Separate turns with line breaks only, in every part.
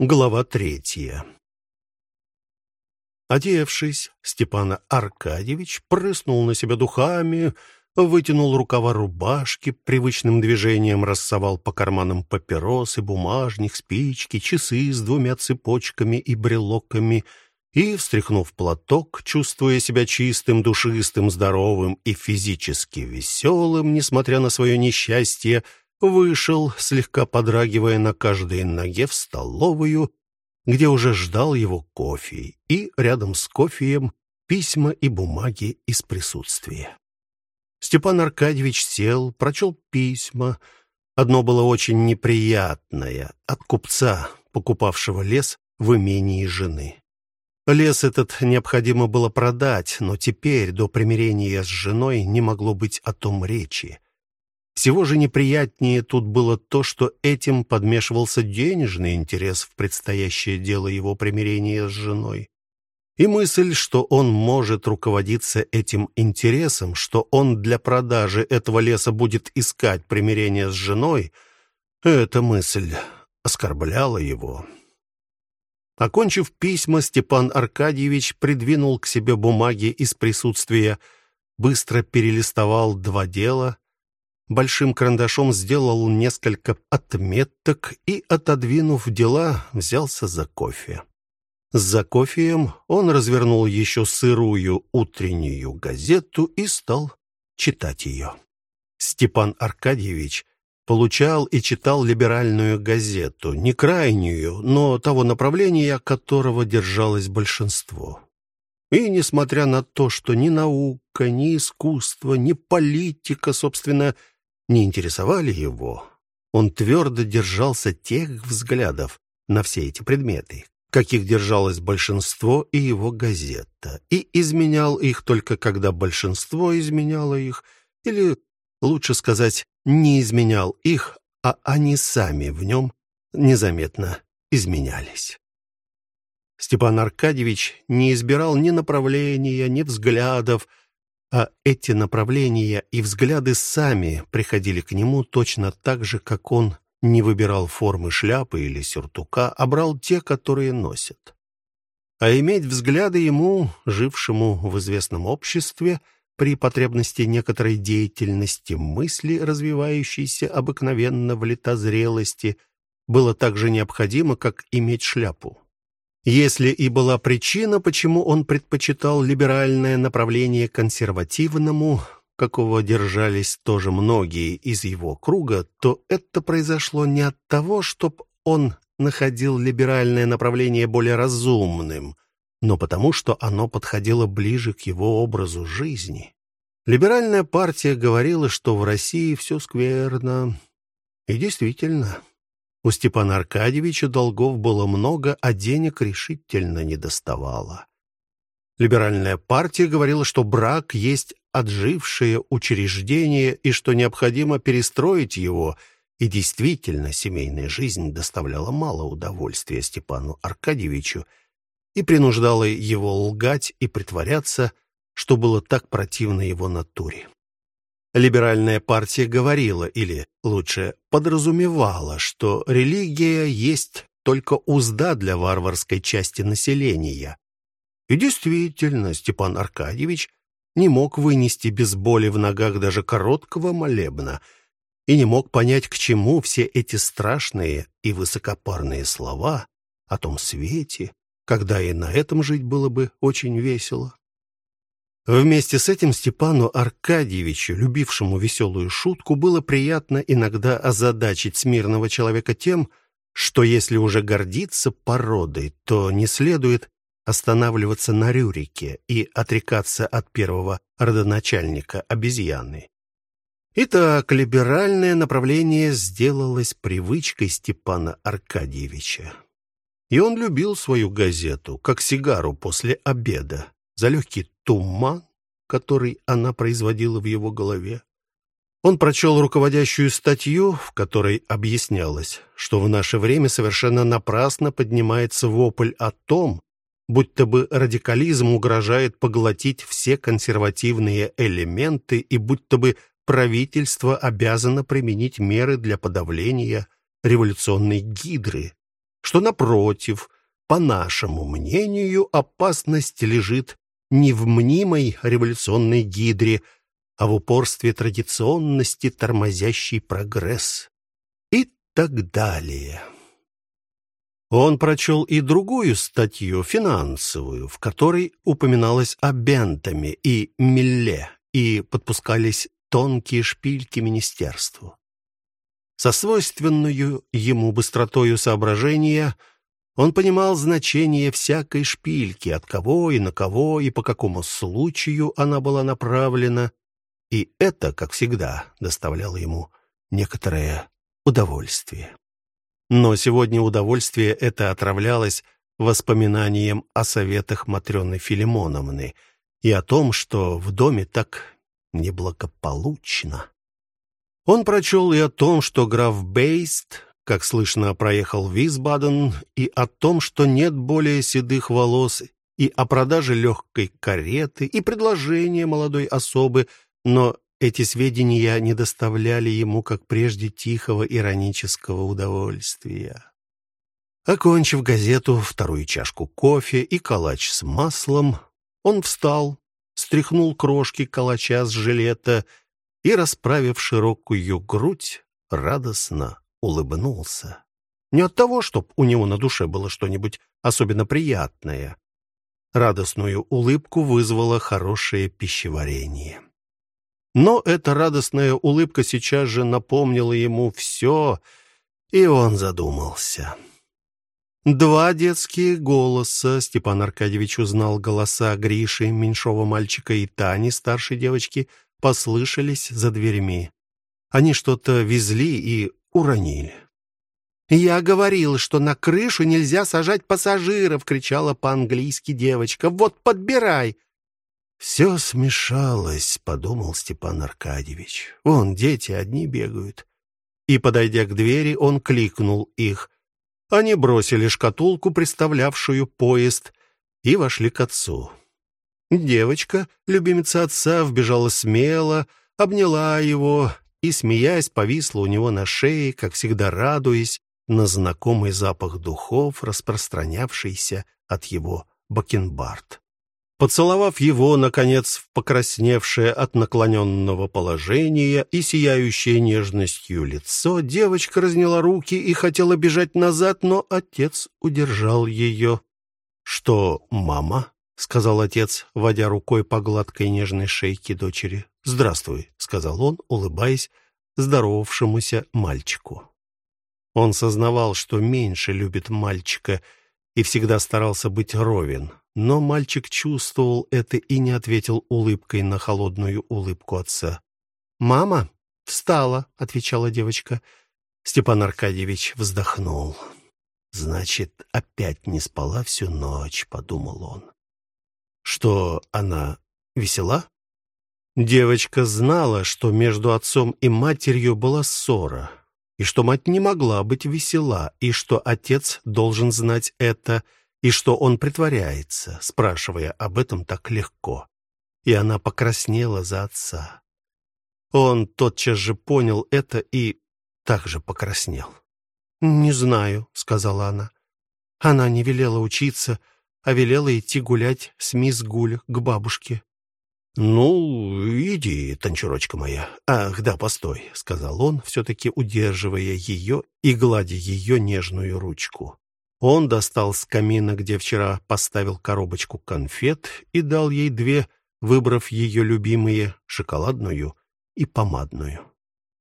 Глава третья. Одевшись, Степан Аркадьевич прыснул на себя духами, вытянул рукава рубашки, привычным движением рассовал по карманам папиросы, бумажник, спички, часы с двумя цепочками и брелоками и, встряхнув платок, чувствуя себя чистым, душистым, здоровым и физически веселым, несмотря на свое несчастье, вышел, слегка подрагивая на каждой ноге в столовую, где уже ждал его кофе, и рядом с кофеем письма и бумаги из присутствия. Степан Аркадьевич сел, прочел письма. Одно было очень неприятное от купца, покупавшего лес в имении жены. Лес этот необходимо было продать, но теперь до примирения с женой не могло быть о том речи. Всего же неприятнее тут было то, что этим подмешивался денежный интерес в предстоящее дело его примирения с женой. И мысль, что он может руководиться этим интересом, что он для продажи этого леса будет искать примирение с женой, эта мысль оскорбляла его. Окончив письма, Степан Аркадьевич придвинул к себе бумаги из присутствия, быстро перелистовал два дела — большим карандашом сделал несколько отметок и, отодвинув дела, взялся за кофе. За кофеем он развернул еще сырую утреннюю газету и стал читать ее. Степан Аркадьевич получал и читал либеральную газету, не крайнюю, но того направления, которого держалось большинство. И несмотря на то, что ни наука, ни искусство, ни политика, собственно, не интересовали его, он твердо держался тех взглядов на все эти предметы, каких держалось большинство и его газета, и изменял их только когда большинство изменяло их, или, лучше сказать, не изменял их, а они сами в нем незаметно изменялись. Степан Аркадьевич не избирал ни направления, ни взглядов, а эти направления и взгляды сами приходили к нему точно так же, как он не выбирал формы шляпы или сюртука, а брал те, которые носят. А иметь взгляды ему, жившему в известном обществе, при потребности некоторой деятельности мысли, развивающейся обыкновенно в летозрелости, было так же необходимо, как иметь шляпу. Если и была причина, почему он предпочитал либеральное направление консервативному, какого держались тоже многие из его круга, то это произошло не от того, чтобы он находил либеральное направление более разумным, но потому что оно подходило ближе к его образу жизни. Либеральная партия говорила, что в России все скверно. И действительно, у Степана Аркадьевича долгов было много, а денег решительно не доставало. Либеральная партия говорила, что брак есть отжившее учреждение и что необходимо перестроить его, и действительно семейная жизнь доставляла мало удовольствия Степану Аркадьевичу и принуждала его лгать и притворяться, что было так противно его натуре. Либеральная партия говорила, или лучше подразумевала, что религия есть только узда для варварской части населения. И действительно, Степан Аркадьевич не мог вынести без боли в ногах даже короткого молебна и не мог понять, к чему все эти страшные и высокопарные слова о том свете, когда и на этом жить было бы очень весело. Вместе с этим Степану Аркадьевичу, любившему веселую шутку, было приятно иногда озадачить смирного человека тем, что если уже гордиться породой, то не следует останавливаться на Рюрике и отрекаться от первого родоначальника обезьяны. Итак, либеральное направление сделалось привычкой Степана Аркадьевича. И он любил свою газету, как сигару после обеда, за легкий туман, который она производила в его голове. Он прочел руководящую статью, в которой объяснялось, что в наше время совершенно напрасно поднимается вопль о том, будто бы радикализм угрожает поглотить все консервативные элементы и будто бы правительство обязано применить меры для подавления революционной гидры. что, напротив, по нашему мнению, опасность лежит не в мнимой революционной гидре, а в упорстве традиционности, тормозящей прогресс. И так далее. Он прочел и другую статью, финансовую, в которой упоминалось о Бентаме и Милле, и подпускались тонкие шпильки министерству. Со свойственную ему быстротою соображения он понимал значение всякой шпильки, от кого и на кого и по какому случаю она была направлена, и это, как всегда, доставляло ему некоторое удовольствие. Но сегодня удовольствие это отравлялось воспоминанием о советах Матрёны Филимоновны и о том, что в доме так неблагополучно. Он прочел и о том, что граф Бейст, как слышно, проехал Висбаден, и о том, что нет более седых волос, и о продаже легкой кареты, и предложение молодой особы, но эти сведения не доставляли ему, как прежде, тихого иронического удовольствия. Окончив газету, вторую чашку кофе и калач с маслом, он встал, стряхнул крошки калача с жилета и, расправив широкую грудь, радостно улыбнулся. Не от того, чтоб у него на душе было что-нибудь особенно приятное. Радостную улыбку вызвало хорошее пищеварение. Но эта радостная улыбка сейчас же напомнила ему все, и он задумался. Два детские голоса. Степан Аркадьевич узнал голоса Гриши, меньшого мальчика, и Тани, старшей девочки, послышались за дверьми. Они что-то везли и уронили. «Я говорил, что на крышу нельзя сажать пассажиров!» — кричала по-английски девочка. «Вот, подбирай!» «Все смешалось», — подумал Степан Аркадьевич. «Вон дети одни бегают». И, подойдя к двери, он кликнул их. Они бросили шкатулку, представлявшую поезд, и вошли к отцу. Девочка, любимица отца, вбежала смело, обняла его и, смеясь, повисла у него на шее, как всегда радуясь на знакомый запах духов, распространявшийся от его бакенбард. Поцеловав его, наконец, в покрасневшее от наклоненного положения и сияющее нежностью лицо, девочка разняла руки и хотела бежать назад, но отец удержал ее. «Что, мама?» — сказал отец, водя рукой по гладкой нежной шейке дочери. «Здравствуй», — сказал он, улыбаясь здоровавшемуся мальчику. Он сознавал, что меньше любит мальчика и всегда старался быть ровен. Но мальчик чувствовал это и не ответил улыбкой на холодную улыбку отца. «Мама встала», — отвечала девочка. Степан Аркадьевич вздохнул. «Значит, опять не спала всю ночь», — подумал он. «Что, она весела?» Девочка знала, что между отцом и матерью была ссора, и что мать не могла быть весела, и что отец должен знать это — и что он притворяется, спрашивая об этом так легко. И она покраснела за отца. Он тотчас же понял это и также покраснел. «Не знаю», — сказала она. Она не велела учиться, а велела идти гулять с мисс Гуль к бабушке. «Ну, иди, танчурочка моя. Ах, да, постой», — сказал он, все-таки удерживая ее и гладя ее нежную ручку. Он достал с камина, где вчера поставил коробочку конфет, и дал ей две, выбрав ее любимые, шоколадную и помадную.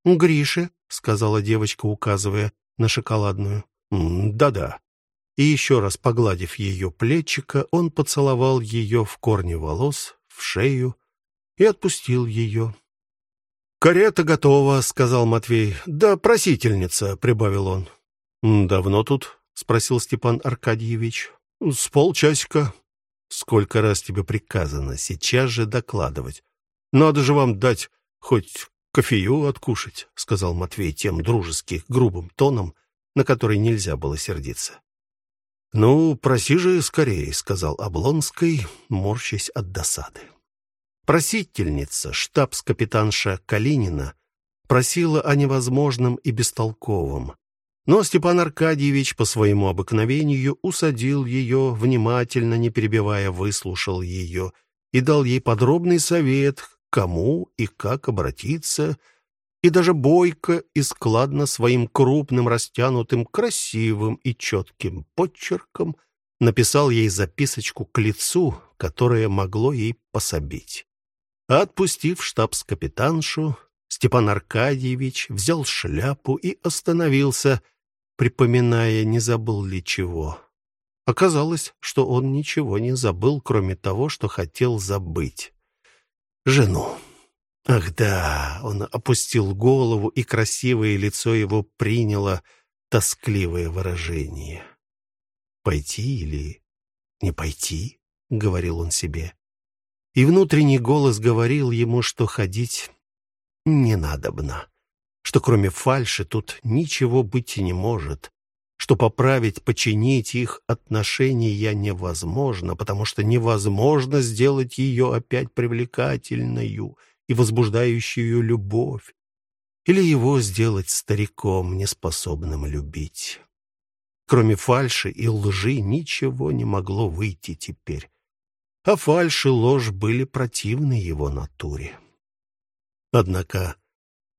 «Грише», — сказала девочка, указывая на шоколадную. «Да-да». И еще раз погладив ее плечико, он поцеловал ее в корни волос, в шею и отпустил ее. «Карета готова», — сказал Матвей. «Да, просительница», — прибавил он. «Давно тут?» спросил Степан Аркадьевич. С полчасика. Сколько раз тебе приказано сейчас же докладывать? Надо же вам дать хоть кофею откушать, сказал Матвей тем дружески грубым тоном, на который нельзя было сердиться. Ну, проси же скорее, сказал Облонский, морщась от досады. Просительница, штабс-капитанша Калинина, просила о невозможном и бестолковом, Но Степан Аркадьевич по своему обыкновению усадил ее, внимательно, не перебивая, выслушал ее и дал ей подробный совет, кому и как обратиться, и даже бойко и складно своим крупным, растянутым, красивым и четким почерком написал ей записочку к лицу, которое могло ей пособить. Отпустив штабс-капитаншу, Степан Аркадьевич взял шляпу и остановился, припоминая, не забыл ли чего. Оказалось, что он ничего не забыл, кроме того, что хотел забыть. Жену. Ах да, он опустил голову, и красивое лицо его приняло тоскливое выражение. «Пойти или не пойти?» — говорил он себе. И внутренний голос говорил ему, что ходить не надобно, что кроме фальши тут ничего быть не может, что поправить, починить их отношения невозможно, потому что невозможно сделать ее опять привлекательною и возбуждающую любовь, или его сделать стариком, неспособным любить. Кроме фальши и лжи ничего не могло выйти теперь. А фальшь и ложь были противны его натуре. Однако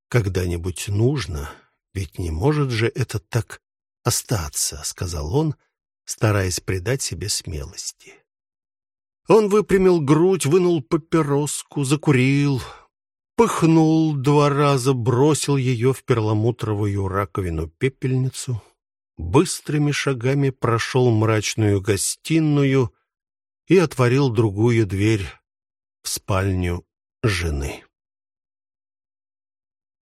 когда-нибудь нужно, ведь не может же это так остаться, сказал он, стараясь придать себе смелости. Он выпрямил грудь, вынул папироску, закурил, пыхнул два раза, бросил ее в перламутровую раковину-пепельницу, быстрыми шагами прошел мрачную гостиную и отворил другую дверь в спальню жены.